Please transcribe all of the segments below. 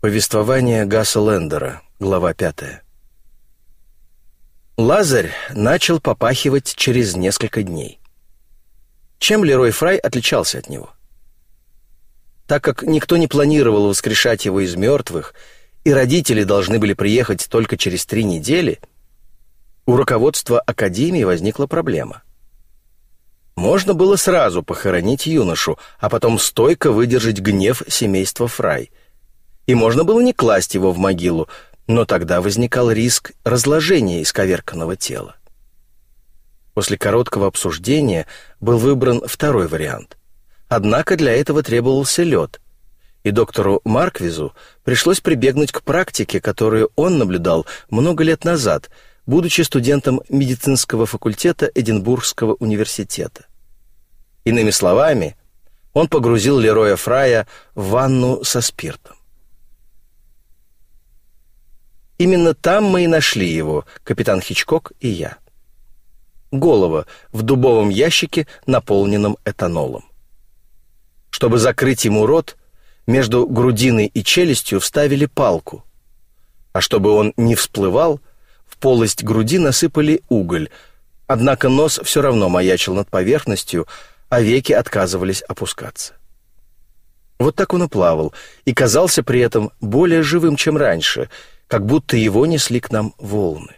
Повествование Гасса Лендера, глава 5. Лазарь начал попахивать через несколько дней. Чем Лерой Фрай отличался от него? Так как никто не планировал воскрешать его из мертвых, и родители должны были приехать только через три недели, у руководства Академии возникла проблема. Можно было сразу похоронить юношу, а потом стойко выдержать гнев семейства Фрай. И можно было не класть его в могилу, но тогда возникал риск разложения исковерканного тела. После короткого обсуждения был выбран второй вариант. Однако для этого требовался лед, и доктору Марквизу пришлось прибегнуть к практике, которую он наблюдал много лет назад, будучи студентом медицинского факультета Эдинбургского университета. Иными словами, он погрузил Лероя Фрая в ванну со спиртом. Именно там мы и нашли его, капитан Хичкок и я. Голова в дубовом ящике, наполненном этанолом. Чтобы закрыть ему рот, между грудиной и челюстью вставили палку. А чтобы он не всплывал, в полость груди насыпали уголь, однако нос все равно маячил над поверхностью, а веки отказывались опускаться. Вот так он и плавал, и казался при этом более живым, чем раньше — как будто его несли к нам волны.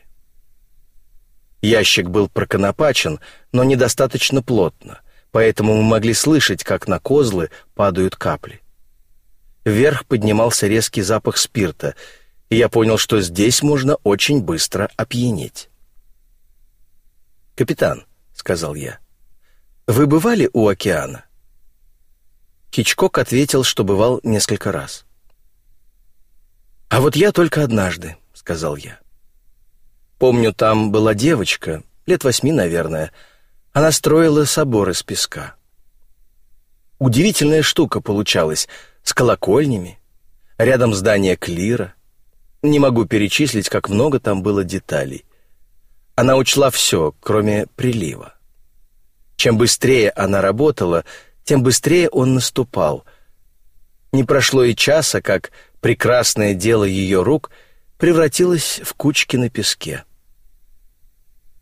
Ящик был проконопачен, но недостаточно плотно, поэтому мы могли слышать, как на козлы падают капли. Вверх поднимался резкий запах спирта, и я понял, что здесь можно очень быстро опьянеть. «Капитан», — сказал я, — «вы бывали у океана?» Хичкок ответил, что бывал несколько раз. «А вот я только однажды», — сказал я. Помню, там была девочка, лет восьми, наверное. Она строила собор из песка. Удивительная штука получалась, с колокольнями, рядом здание клира. Не могу перечислить, как много там было деталей. Она учла все, кроме прилива. Чем быстрее она работала, тем быстрее он наступал. Не прошло и часа, как прекрасное дело ее рук превратилось в кучки на песке.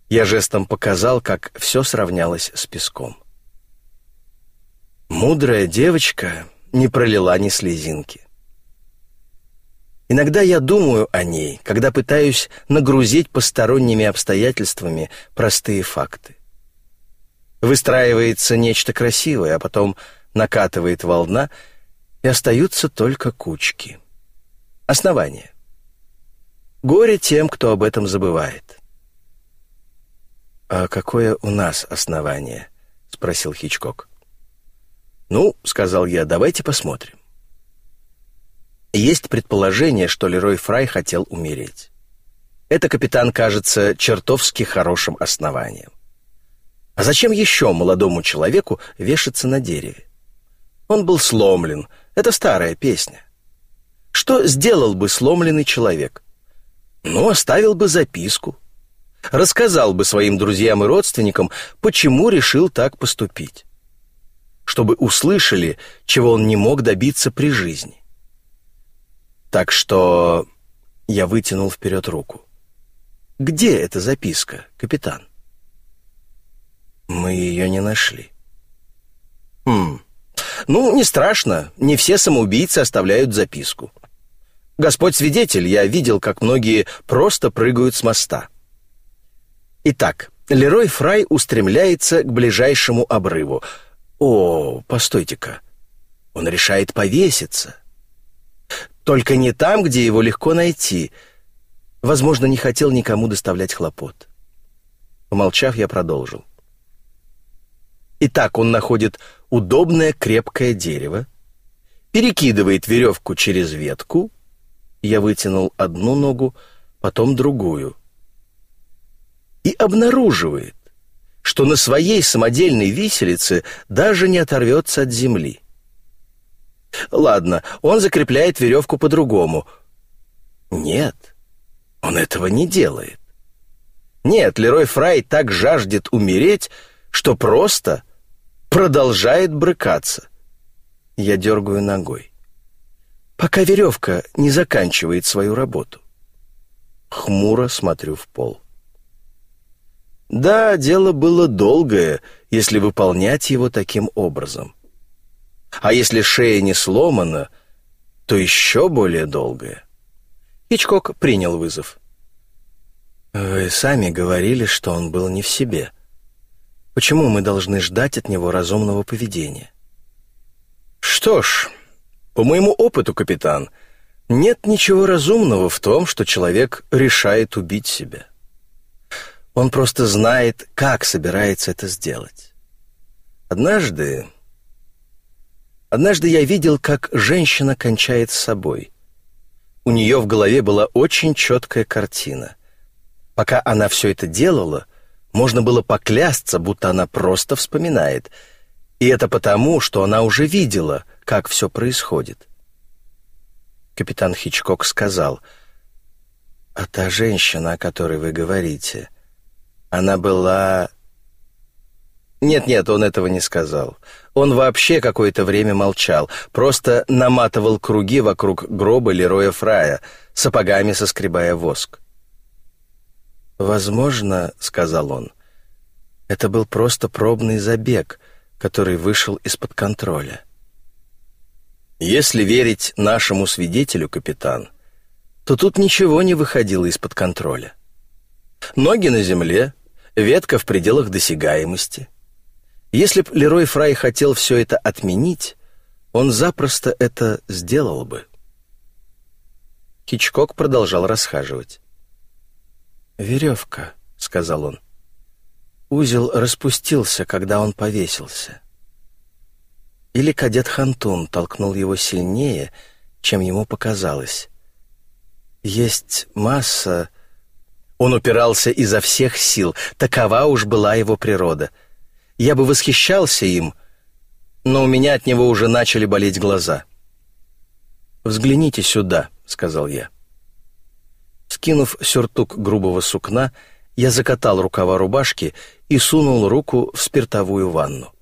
Я жестом показал, как все сравнялось с песком. Мудрая девочка не пролила ни слезинки. Иногда я думаю о ней, когда пытаюсь нагрузить посторонними обстоятельствами простые факты. Выстраивается нечто красивое, а потом накатывает волна, и остаются только кучки. Основание. Горе тем, кто об этом забывает. «А какое у нас основание?» — спросил Хичкок. «Ну, — сказал я, — давайте посмотрим. Есть предположение, что Лерой Фрай хотел умереть. Это капитан кажется чертовски хорошим основанием. А зачем еще молодому человеку вешаться на дереве? Он был сломлен, это старая песня. Что сделал бы сломленный человек? Ну, оставил бы записку. Рассказал бы своим друзьям и родственникам, почему решил так поступить. Чтобы услышали, чего он не мог добиться при жизни. Так что я вытянул вперед руку. «Где эта записка, капитан?» Мы ее не нашли. «Хм, ну, не страшно, не все самоубийцы оставляют записку. Господь свидетель, я видел, как многие просто прыгают с моста. Итак, Лерой Фрай устремляется к ближайшему обрыву. О, постойте-ка, он решает повеситься. Только не там, где его легко найти. Возможно, не хотел никому доставлять хлопот. Помолчав, я продолжил. Итак, он находит удобное крепкое дерево, перекидывает веревку через ветку, я вытянул одну ногу, потом другую. И обнаруживает, что на своей самодельной виселице даже не оторвется от земли. Ладно, он закрепляет веревку по-другому. Нет, он этого не делает. Нет, Лерой Фрай так жаждет умереть, что просто продолжает брыкаться. Я дергаю ногой. Пока веревка не заканчивает свою работу. Хмуро смотрю в пол. Да, дело было долгое, если выполнять его таким образом. А если шея не сломана, то еще более долгое. Хичкок принял вызов. «Вы сами говорили, что он был не в себе. Почему мы должны ждать от него разумного поведения?» «Что ж, по моему опыту, капитан, нет ничего разумного в том, что человек решает убить себя. Он просто знает, как собирается это сделать. Однажды... Однажды я видел, как женщина кончает с собой. У нее в голове была очень четкая картина. Пока она все это делала, можно было поклясться, будто она просто вспоминает. И это потому, что она уже видела, как все происходит. Капитан Хичкок сказал, «А та женщина, о которой вы говорите, она была...» Нет-нет, он этого не сказал. Он вообще какое-то время молчал, просто наматывал круги вокруг гроба Лероя Фрая, сапогами соскребая воск. «Возможно, — сказал он, — это был просто пробный забег, который вышел из-под контроля. Если верить нашему свидетелю, капитан, то тут ничего не выходило из-под контроля. Ноги на земле, ветка в пределах досягаемости. Если б Лерой Фрай хотел все это отменить, он запросто это сделал бы. Хичкок продолжал расхаживать. «Веревка», — сказал он. Узел распустился, когда он повесился. Или кадет Хантун толкнул его сильнее, чем ему показалось. Есть масса... Он упирался изо всех сил, такова уж была его природа. Я бы восхищался им, но у меня от него уже начали болеть глаза. «Взгляните сюда», — сказал я. Скинув сюртук грубого сукна, я закатал рукава рубашки и сунул руку в спиртовую ванну.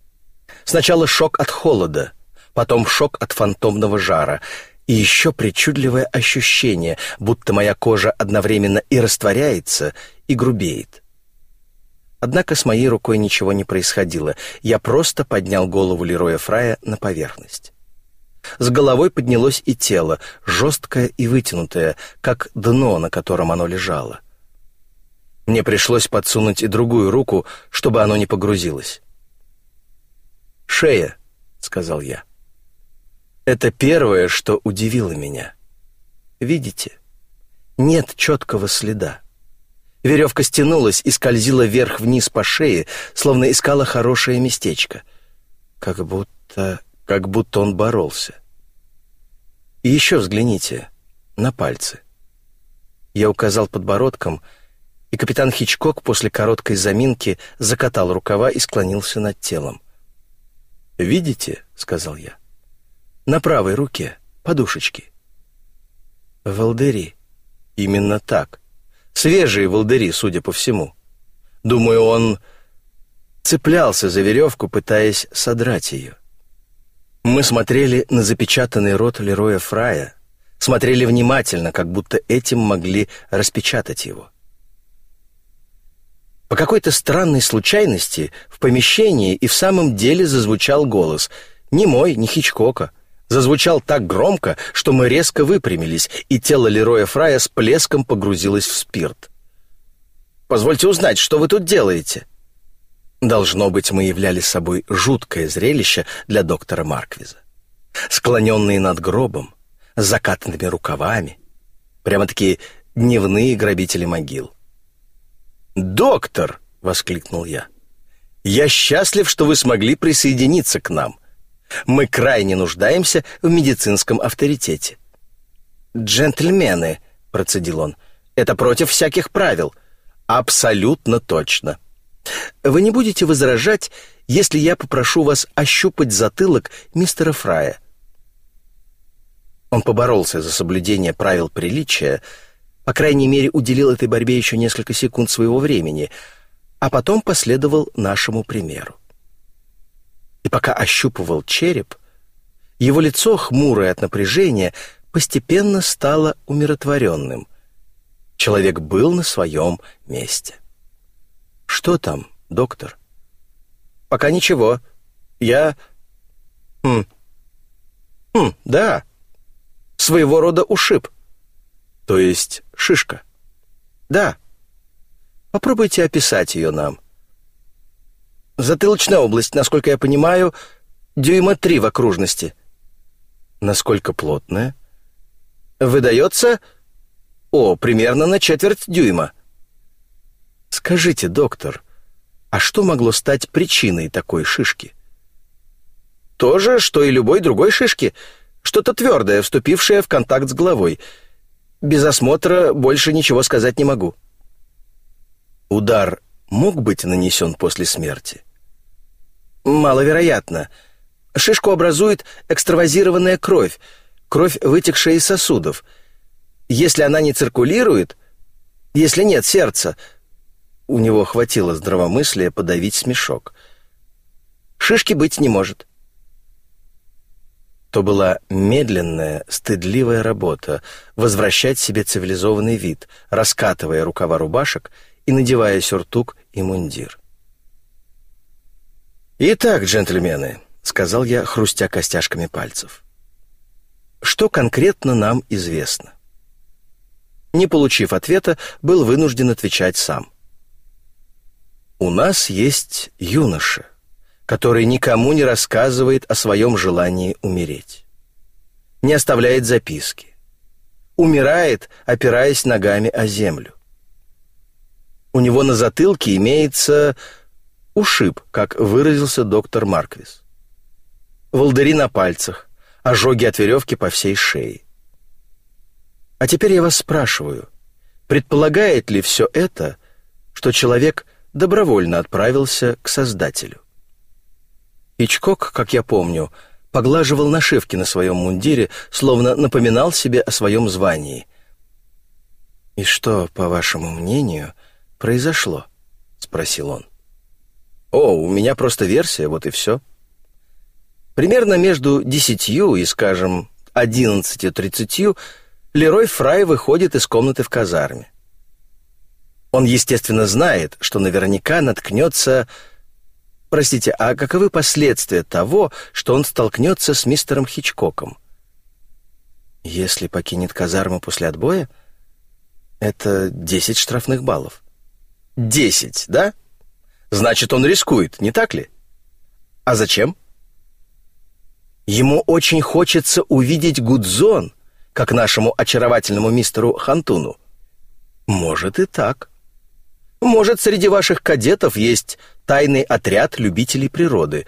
Сначала шок от холода, потом шок от фантомного жара и еще причудливое ощущение, будто моя кожа одновременно и растворяется, и грубеет. Однако с моей рукой ничего не происходило, я просто поднял голову Лероя Фрая на поверхность. С головой поднялось и тело, жесткое и вытянутое, как дно, на котором оно лежало. Мне пришлось подсунуть и другую руку, чтобы оно не погрузилось. «Шея», — сказал я. Это первое, что удивило меня. Видите? Нет четкого следа. Веревка стянулась и скользила вверх-вниз по шее, словно искала хорошее местечко. Как будто как будто он боролся. И еще взгляните на пальцы. Я указал подбородком, и капитан Хичкок после короткой заминки закатал рукава и склонился над телом. «Видите?» — сказал я. «На правой руке подушечки». «Волдыри». «Именно так. Свежие волдыри, судя по всему. Думаю, он цеплялся за веревку, пытаясь содрать ее. Мы смотрели на запечатанный рот Лероя Фрая, смотрели внимательно, как будто этим могли распечатать его. По какой-то странной случайности в помещении и в самом деле зазвучал голос. Не мой, не Хичкока. Зазвучал так громко, что мы резко выпрямились, и тело Лероя Фрая с плеском погрузилось в спирт. «Позвольте узнать, что вы тут делаете?» Должно быть, мы являли собой жуткое зрелище для доктора Марквиза. Склоненные над гробом, с закатанными рукавами, прямо-таки дневные грабители могил. «Доктор!» — воскликнул я. «Я счастлив, что вы смогли присоединиться к нам. Мы крайне нуждаемся в медицинском авторитете». «Джентльмены», — процедил он, — «это против всяких правил». «Абсолютно точно. Вы не будете возражать, если я попрошу вас ощупать затылок мистера Фрая?» Он поборолся за соблюдение правил приличия, по крайней мере, уделил этой борьбе еще несколько секунд своего времени, а потом последовал нашему примеру. И пока ощупывал череп, его лицо, хмурое от напряжения, постепенно стало умиротворенным. Человек был на своем месте. «Что там, доктор?» «Пока ничего. Я...» «Хм... Хм, да. Своего рода ушиб. То есть шишка. Да. Попробуйте описать ее нам. Затылочная область, насколько я понимаю, дюйма три в окружности. Насколько плотная? Выдается... О, примерно на четверть дюйма. Скажите, доктор, а что могло стать причиной такой шишки? То же, что и любой другой шишки. Что-то твердое, вступившее в контакт с головой. Без осмотра больше ничего сказать не могу. Удар мог быть нанесен после смерти? Маловероятно. Шишку образует экстравазированная кровь, кровь, вытекшая из сосудов. Если она не циркулирует, если нет сердца, у него хватило здравомыслия подавить смешок. Шишки быть не может. То была медленная, стыдливая работа — возвращать себе цивилизованный вид, раскатывая рукава рубашек и надевая сюртук и мундир. «Итак, джентльмены», — сказал я, хрустя костяшками пальцев, — «что конкретно нам известно?» Не получив ответа, был вынужден отвечать сам. У нас есть юноша, который никому не рассказывает о своем желании умереть. Не оставляет записки. Умирает, опираясь ногами о землю. У него на затылке имеется ушиб, как выразился доктор Марквис. Волдыри на пальцах, ожоги от веревки по всей шее. А теперь я вас спрашиваю, предполагает ли все это, что человек добровольно отправился к Создателю. Ичкок, как я помню, поглаживал нашивки на своем мундире, словно напоминал себе о своем звании. «И что, по вашему мнению, произошло?» — спросил он. «О, у меня просто версия, вот и все». Примерно между десятью и, скажем, одиннадцатью тридцатью Лерой Фрай выходит из комнаты в казарме. Он, естественно, знает, что наверняка наткнется... Простите, а каковы последствия того, что он столкнется с мистером Хичкоком? Если покинет казарму после отбоя, это десять штрафных баллов. Десять, да? Значит, он рискует, не так ли? А зачем? Ему очень хочется увидеть Гудзон, как нашему очаровательному мистеру Хантуну. Может и так. Может, среди ваших кадетов есть тайный отряд любителей природы.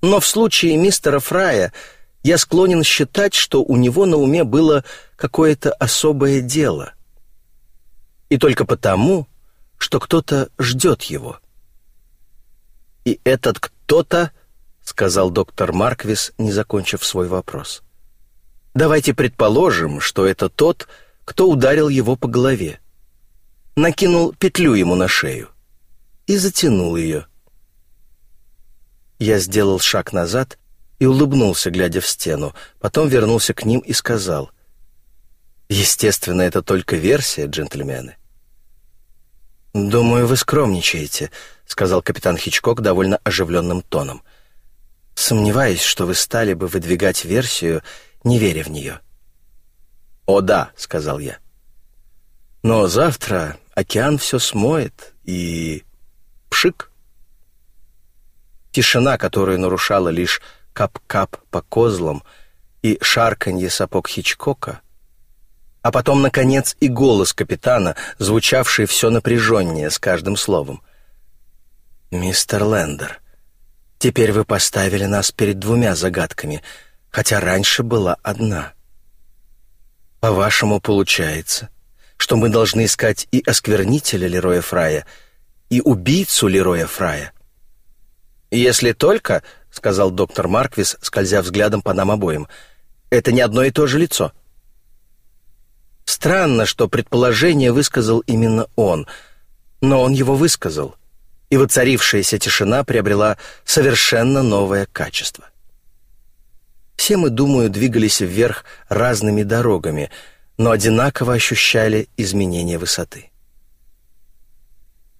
Но в случае мистера Фрая я склонен считать, что у него на уме было какое-то особое дело. И только потому, что кто-то ждет его. И этот кто-то, сказал доктор Марквис, не закончив свой вопрос. Давайте предположим, что это тот, кто ударил его по голове накинул петлю ему на шею и затянул ее. Я сделал шаг назад и улыбнулся, глядя в стену, потом вернулся к ним и сказал, «Естественно, это только версия, джентльмены». «Думаю, вы скромничаете», — сказал капитан Хичкок довольно оживленным тоном. «Сомневаюсь, что вы стали бы выдвигать версию, не веря в нее». «О да», — сказал я. «Но завтра океан все смоет, и... пшик! Тишина, которую нарушала лишь кап-кап по козлам и шарканье сапог Хичкока, а потом, наконец, и голос капитана, звучавший все напряженнее с каждым словом. «Мистер Лендер, теперь вы поставили нас перед двумя загадками, хотя раньше была одна. По-вашему, получается, что мы должны искать и осквернителя Лероя Фрая, и убийцу Лероя Фрая. «Если только», — сказал доктор Марквис, скользя взглядом по нам обоим, — «это не одно и то же лицо». Странно, что предположение высказал именно он, но он его высказал, и воцарившаяся тишина приобрела совершенно новое качество. Все мы, думаю, двигались вверх разными дорогами, но одинаково ощущали изменение высоты.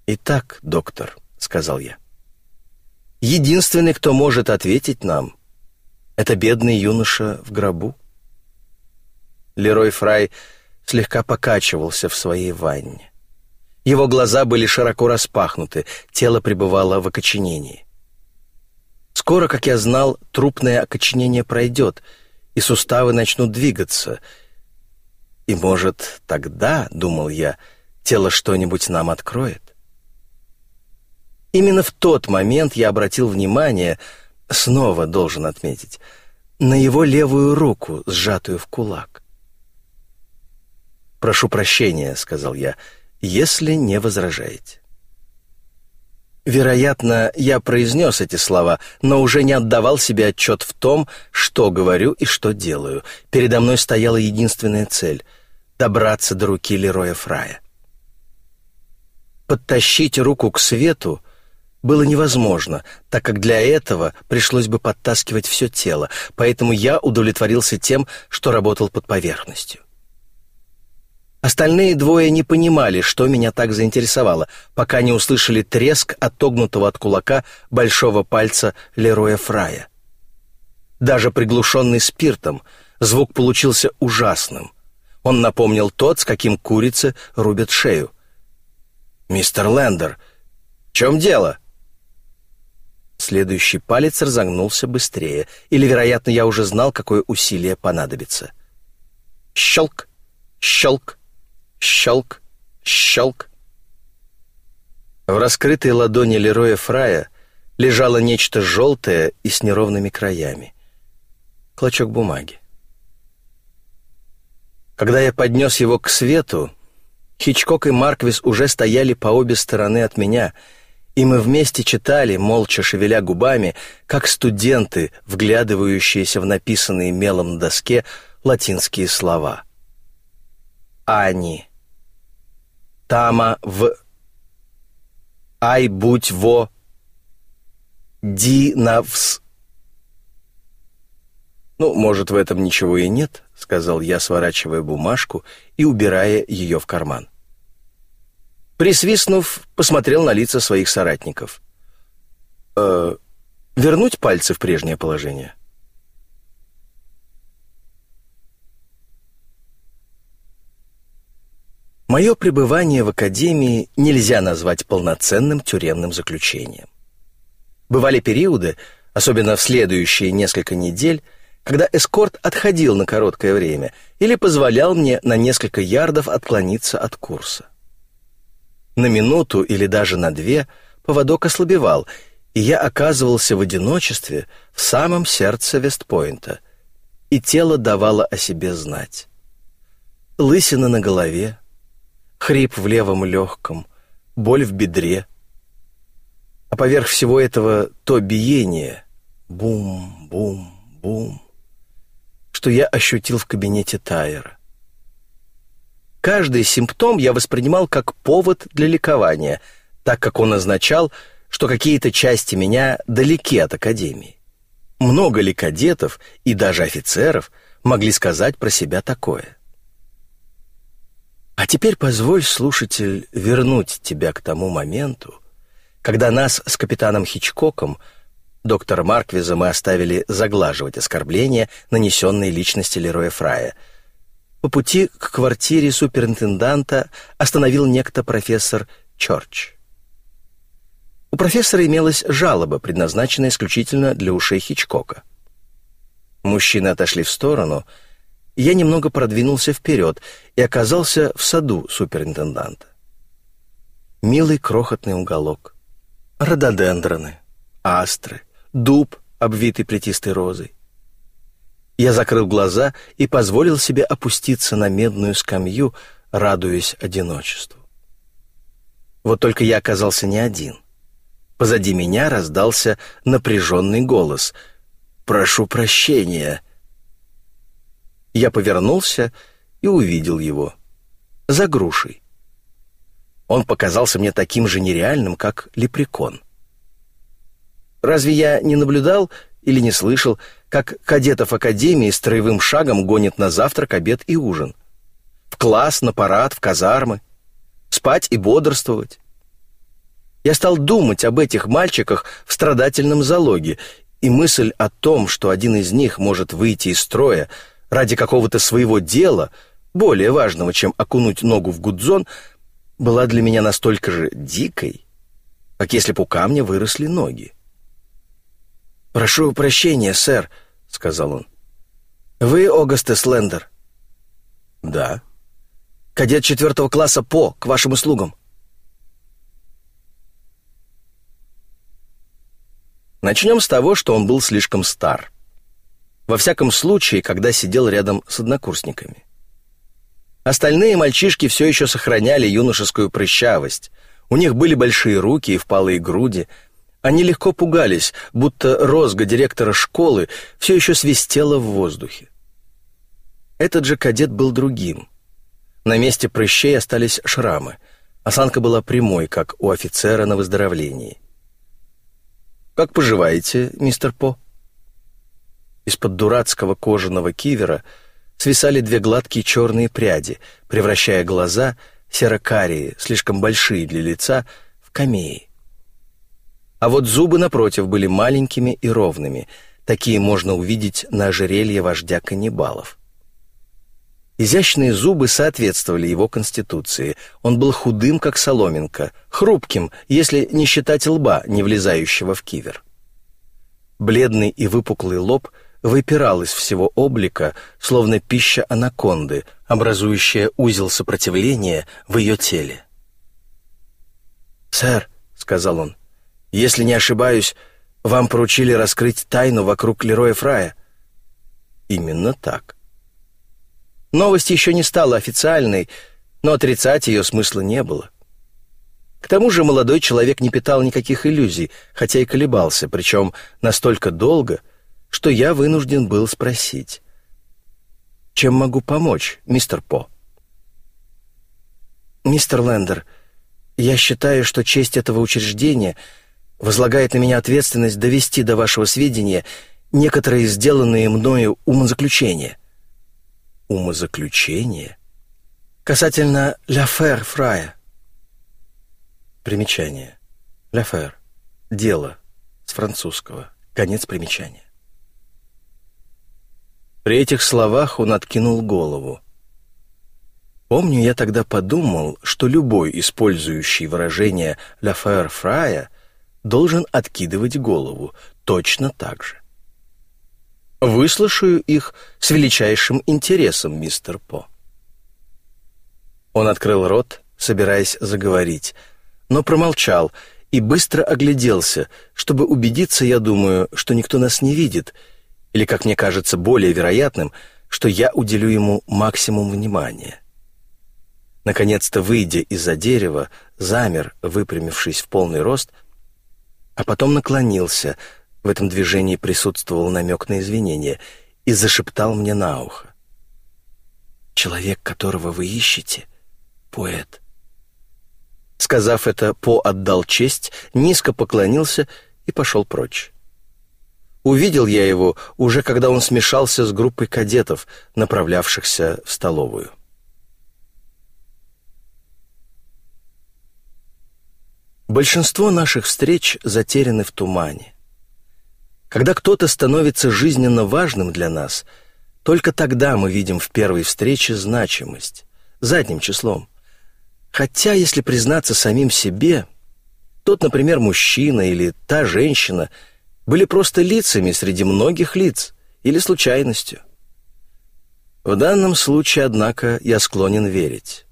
«Итак, доктор», — сказал я, — «единственный, кто может ответить нам, это бедный юноша в гробу». Лерой Фрай слегка покачивался в своей ванне. Его глаза были широко распахнуты, тело пребывало в окоченении. Скоро, как я знал, трупное окоченение пройдет, и суставы начнут двигаться. И, может, тогда, — думал я, — тело что-нибудь нам откроет. Именно в тот момент я обратил внимание, снова должен отметить, на его левую руку, сжатую в кулак. «Прошу прощения», — сказал я, — «если не возражаете». Вероятно, я произнес эти слова, но уже не отдавал себе отчет в том, что говорю и что делаю. Передо мной стояла единственная цель — добраться до руки Лероя Фрая. Подтащить руку к свету было невозможно, так как для этого пришлось бы подтаскивать все тело, поэтому я удовлетворился тем, что работал под поверхностью. Остальные двое не понимали, что меня так заинтересовало, пока не услышали треск отогнутого от кулака большого пальца Лероя Фрая. Даже приглушенный спиртом, звук получился ужасным. Он напомнил тот, с каким курицы рубят шею. «Мистер Лендер, в чем дело?» Следующий палец разогнулся быстрее, или, вероятно, я уже знал, какое усилие понадобится. Щелк, щелк, Щелк, щелк. В раскрытой ладони Лероя Фрая лежало нечто желтое и с неровными краями. Клочок бумаги. Когда я поднес его к свету, Хичкок и Марквис уже стояли по обе стороны от меня, и мы вместе читали, молча шевеля губами, как студенты, вглядывающиеся в написанные мелом на доске латинские слова. «Ани», Тама в Ай будь во Ди навс «Ну, может, в этом ничего и нет», — сказал я, сворачивая бумажку и убирая ее в карман. Присвистнув, посмотрел на лица своих соратников. «Э, «Вернуть пальцы в прежнее положение?» Мое пребывание в академии нельзя назвать полноценным тюремным заключением. Бывали периоды, особенно в следующие несколько недель, когда эскорт отходил на короткое время или позволял мне на несколько ярдов отклониться от курса. На минуту или даже на две поводок ослабевал, и я оказывался в одиночестве в самом сердце Вестпойнта, и тело давало о себе знать. Лысина на голове, хрип в левом легком, боль в бедре. А поверх всего этого то биение, бум-бум-бум, что я ощутил в кабинете Тайера. Каждый симптом я воспринимал как повод для ликования, так как он означал, что какие-то части меня далеки от Академии. Много ли кадетов и даже офицеров могли сказать про себя такое? А теперь позволь, слушатель, вернуть тебя к тому моменту, когда нас с капитаном Хичкоком, доктора Марквиза, мы оставили заглаживать оскорбления, нанесенные личности Лероя Фрая. По пути к квартире суперинтенданта остановил некто профессор Чорч. У профессора имелась жалоба, предназначенная исключительно для ушей Хичкока. Мужчины отошли в сторону — я немного продвинулся вперед и оказался в саду суперинтенданта. Милый крохотный уголок. Рододендроны, астры, дуб, обвитый плетистой розой. Я закрыл глаза и позволил себе опуститься на медную скамью, радуясь одиночеству. Вот только я оказался не один. Позади меня раздался напряженный голос. «Прошу прощения», я повернулся и увидел его. За грушей. Он показался мне таким же нереальным, как лепрекон. Разве я не наблюдал или не слышал, как кадетов Академии строевым шагом гонит на завтрак, обед и ужин. В класс, на парад, в казармы. Спать и бодрствовать. Я стал думать об этих мальчиках в страдательном залоге, и мысль о том, что один из них может выйти из строя ради какого-то своего дела, более важного, чем окунуть ногу в гудзон, была для меня настолько же дикой, как если бы у камня выросли ноги. «Прошу прощения, сэр», — сказал он. «Вы Огастес Лендер?» «Да». «Кадет четвертого класса По, к вашим услугам». Начнем с того, что он был слишком стар. Во всяком случае, когда сидел рядом с однокурсниками. Остальные мальчишки все еще сохраняли юношескую прыщавость. У них были большие руки и впалые груди. Они легко пугались, будто розга директора школы все еще свистела в воздухе. Этот же кадет был другим. На месте прыщей остались шрамы. Осанка была прямой, как у офицера на выздоровлении. «Как поживаете, мистер По?» Из-под дурацкого кожаного кивера свисали две гладкие черные пряди, превращая глаза, серо-карие, слишком большие для лица, в камеи. А вот зубы, напротив, были маленькими и ровными. Такие можно увидеть на ожерелье вождя каннибалов. Изящные зубы соответствовали его конституции. Он был худым, как соломинка, хрупким, если не считать лба, не влезающего в кивер. Бледный и выпуклый лоб выпирал из всего облика, словно пища анаконды, образующая узел сопротивления в ее теле. «Сэр», — сказал он, — «если не ошибаюсь, вам поручили раскрыть тайну вокруг Лероя Фрая». «Именно так». Новость еще не стала официальной, но отрицать ее смысла не было. К тому же молодой человек не питал никаких иллюзий, хотя и колебался, причем настолько долго, что я вынужден был спросить. «Чем могу помочь, мистер По?» «Мистер Лендер, я считаю, что честь этого учреждения возлагает на меня ответственность довести до вашего сведения некоторые сделанные мною умозаключения» умозаключение касательно «Ляфер Фрая». Примечание. «Ляфер» — дело с французского. Конец примечания. При этих словах он откинул голову. Помню, я тогда подумал, что любой, использующий выражение «Ляфер Фрая», должен откидывать голову точно так же. Выслушаю их с величайшим интересом, мистер По. Он открыл рот, собираясь заговорить, но промолчал и быстро огляделся, чтобы убедиться, я думаю, что никто нас не видит, или, как мне кажется, более вероятным, что я уделю ему максимум внимания. Наконец-то, выйдя из-за дерева, замер, выпрямившись в полный рост, а потом наклонился — в этом движении присутствовал намек на извинение и зашептал мне на ухо. «Человек, которого вы ищете, — поэт». Сказав это, По отдал честь, низко поклонился и пошел прочь. Увидел я его уже когда он смешался с группой кадетов, направлявшихся в столовую. Большинство наших встреч затеряны в тумане. Когда кто-то становится жизненно важным для нас, только тогда мы видим в первой встрече значимость, задним числом. Хотя, если признаться самим себе, тот, например, мужчина или та женщина были просто лицами среди многих лиц или случайностью. В данном случае, однако, я склонен верить.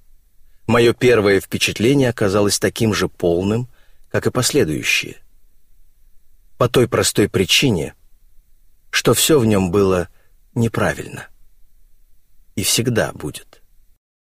Мое первое впечатление оказалось таким же полным, как и последующие по той простой причине, что все в нем было неправильно и всегда будет.